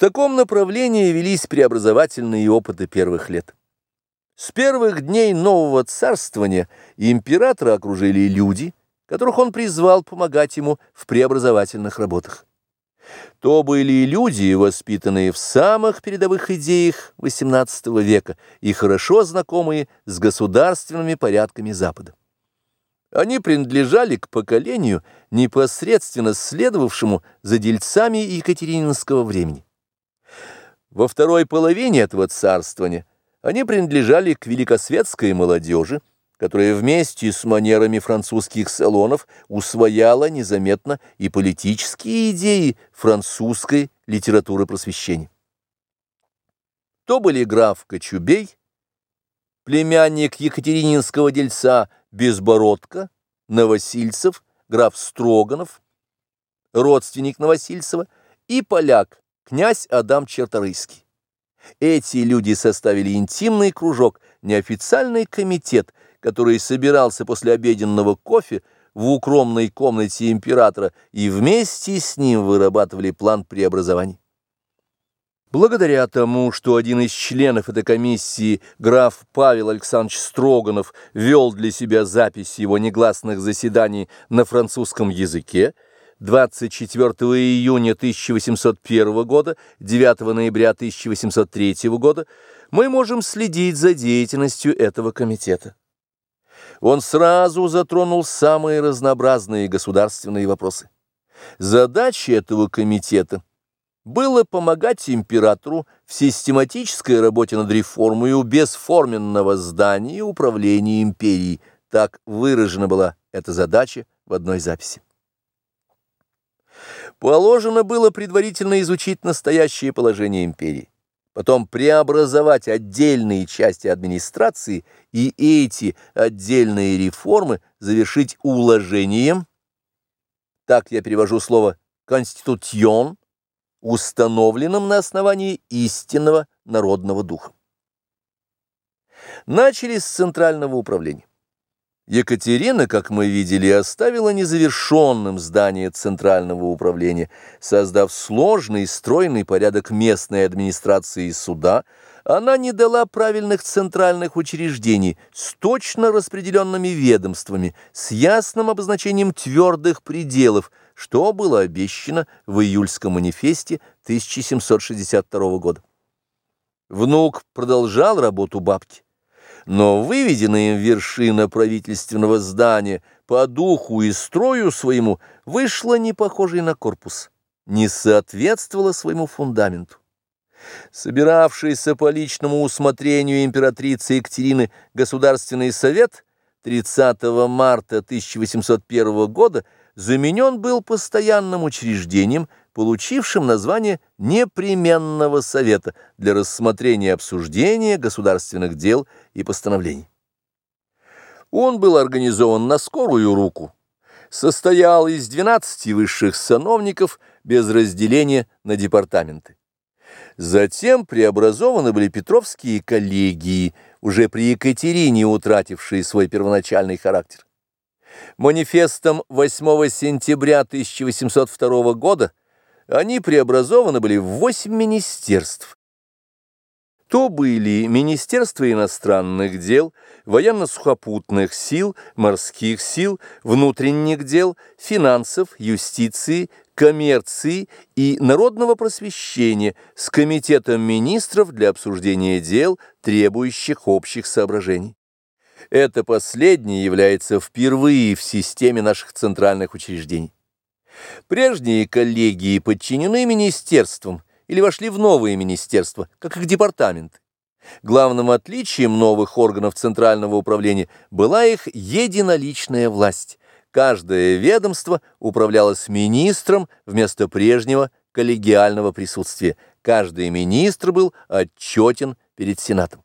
таком направлении велись преобразовательные опыты первых лет. С первых дней нового царствования императора окружили люди, которых он призвал помогать ему в преобразовательных работах. То были люди, воспитанные в самых передовых идеях XVIII века и хорошо знакомые с государственными порядками Запада. Они принадлежали к поколению, непосредственно следовавшему за дельцами Екатерининского времени. Во второй половине этого царствования они принадлежали к великосветской молодежи, которая вместе с манерами французских салонов усвояла незаметно и политические идеи французской литературы просвещения. То были граф Кочубей, племянник Екатерининского дельца Безбородко, Новосильцев, граф Строганов, родственник Новосильцева, и поляк, князь Адам Черторийский. Эти люди составили интимный кружок, неофициальный комитет, который собирался после обеденного кофе в укромной комнате императора и вместе с ним вырабатывали план преобразований. Благодаря тому, что один из членов этой комиссии, граф Павел Александрович Строганов, вел для себя запись его негласных заседаний на французском языке, 24 июня 1801 года, 9 ноября 1803 года, мы можем следить за деятельностью этого комитета. Он сразу затронул самые разнообразные государственные вопросы. Задача этого комитета – было помогать императору в систематической работе над реформой бесформенного здания управления империей. Так выражена была эта задача в одной записи. Положено было предварительно изучить настоящее положение империи, потом преобразовать отдельные части администрации и эти отдельные реформы завершить уложением, так я перевожу слово «конститутьон», установленном на основании истинного народного духа. Начали с центрального управления. Екатерина, как мы видели, оставила незавершенным здание Центрального управления, создав сложный и стройный порядок местной администрации и суда, она не дала правильных центральных учреждений с точно распределенными ведомствами, с ясным обозначением твердых пределов, что было обещано в июльском манифесте 1762 года. Внук продолжал работу бабки, но выведенная им вершина правительственного здания по духу и строю своему вышла не похожей на корпус, не соответствовала своему фундаменту. Собиравшийся по личному усмотрению императрицы Екатерины Государственный совет 30 марта 1801 года заменен был постоянным учреждением, получившим название Непременного Совета для рассмотрения и обсуждения государственных дел и постановлений. Он был организован на скорую руку, состоял из 12 высших сановников без разделения на департаменты. Затем преобразованы были Петровские коллегии, уже при Екатерине утратившие свой первоначальный характер. Манифестом 8 сентября 1802 года они преобразованы были в восемь министерств. То были Министерство иностранных дел, военно-сухопутных сил, морских сил, внутренних дел, финансов, юстиции, коммерции и народного просвещения с Комитетом министров для обсуждения дел, требующих общих соображений. Это последнее является впервые в системе наших центральных учреждений. Прежние коллегии подчинены министерствам или вошли в новые министерства, как их департаменты. Главным отличием новых органов Центрального управления была их единоличная власть. Каждое ведомство управлялось министром вместо прежнего коллегиального присутствия. Каждый министр был отчетен перед Сенатом.